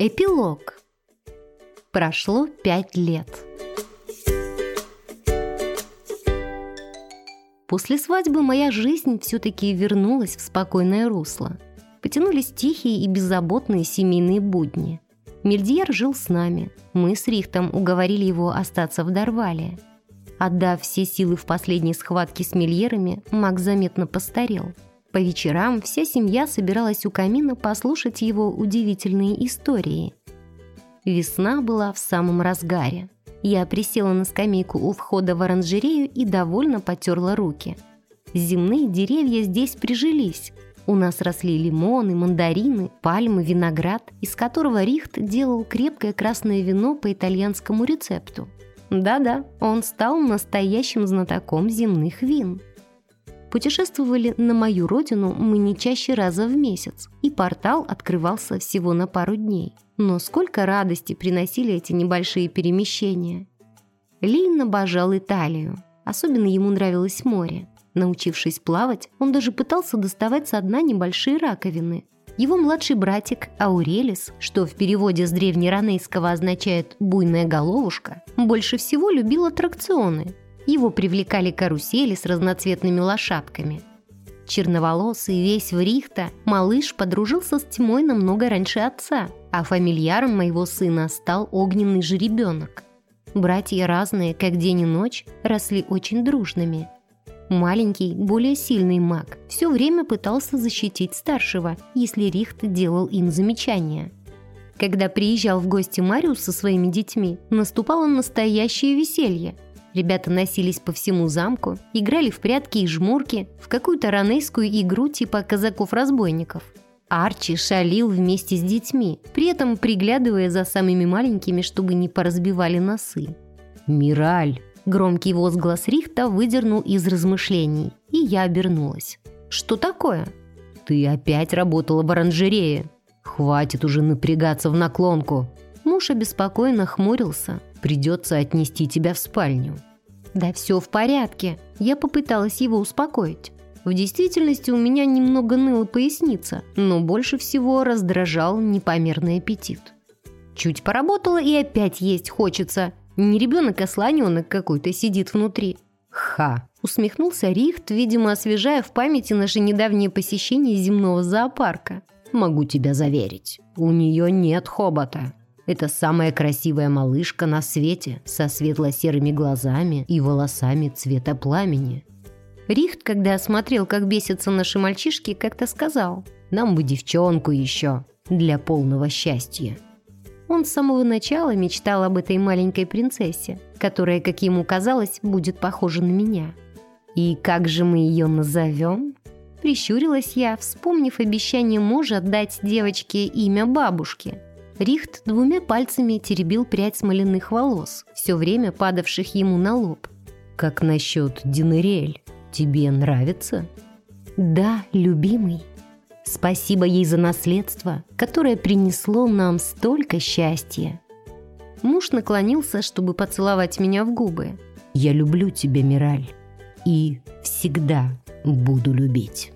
Эпилог. Прошло пять лет. После свадьбы моя жизнь все-таки вернулась в спокойное русло. Потянулись тихие и беззаботные семейные будни. Мельдьер жил с нами. Мы с Рихтом уговорили его остаться в Дарвале. Отдав все силы в последней схватке с мильерами, Мак заметно постарел – по вечерам вся семья собиралась у камина послушать его удивительные истории. Весна была в самом разгаре. Я присела на скамейку у входа в оранжерею и довольно потерла руки. Земные деревья здесь прижились. У нас росли лимоны, мандарины, пальмы, виноград, из которого Рихт делал крепкое красное вино по итальянскому рецепту. Да-да, он стал настоящим знатоком земных вин. Путешествовали на мою родину мы не чаще раза в месяц, и портал открывался всего на пару дней. Но сколько радости приносили эти небольшие перемещения. Лейн обожал Италию. Особенно ему нравилось море. Научившись плавать, он даже пытался доставать со дна небольшие раковины. Его младший братик Аурелис, что в переводе с древнеранейского означает «буйная головушка», больше всего любил аттракционы, его привлекали карусели с разноцветными лошадками. Черноволосый, весь в рихта, малыш подружился с Тимой намного раньше отца, а фамильяром моего сына стал огненный жеребенок. Братья разные, как день и ночь, росли очень дружными. Маленький, более сильный маг все время пытался защитить старшего, если Рихт делал им замечания. Когда приезжал в гости Мариус со своими детьми, наступало настоящее веселье – Ребята носились по всему замку, играли в прятки и жмурки, в какую-то ранейскую игру типа казаков-разбойников. Арчи шалил вместе с детьми, при этом приглядывая за самыми маленькими, чтобы не поразбивали носы. «Мираль!» Громкий возглас Рихта выдернул из размышлений, и я обернулась. «Что такое?» «Ты опять работала в оранжерее. Хватит уже напрягаться в наклонку». Муж обеспокоенно хмурился, Придется отнести тебя в спальню». «Да все в порядке». Я попыталась его успокоить. В действительности у меня немного ныла поясница, но больше всего раздражал непомерный аппетит. Чуть поработала и опять есть хочется. Не ребенок, а слоненок какой-то сидит внутри. «Ха!» – усмехнулся Рихт, видимо, освежая в памяти наше недавнее посещение земного зоопарка. «Могу тебя заверить, у нее нет хобота». Это самая красивая малышка на свете, со светло-серыми глазами и волосами цвета пламени. Рихт, когда осмотрел, как бесятся наши мальчишки, как-то сказал, «Нам бы девчонку еще, для полного счастья». Он с самого начала мечтал об этой маленькой принцессе, которая, как ему казалось, будет похожа на меня. «И как же мы ее назовем?» Прищурилась я, вспомнив обещание мужа дать девочке имя бабушки – Рихт двумя пальцами теребил прядь смоляных волос, все время падавших ему на лоб. «Как насчет Динериэль? Тебе нравится?» «Да, любимый. Спасибо ей за наследство, которое принесло нам столько счастья». Муж наклонился, чтобы поцеловать меня в губы. «Я люблю тебя, Мираль, и всегда буду любить».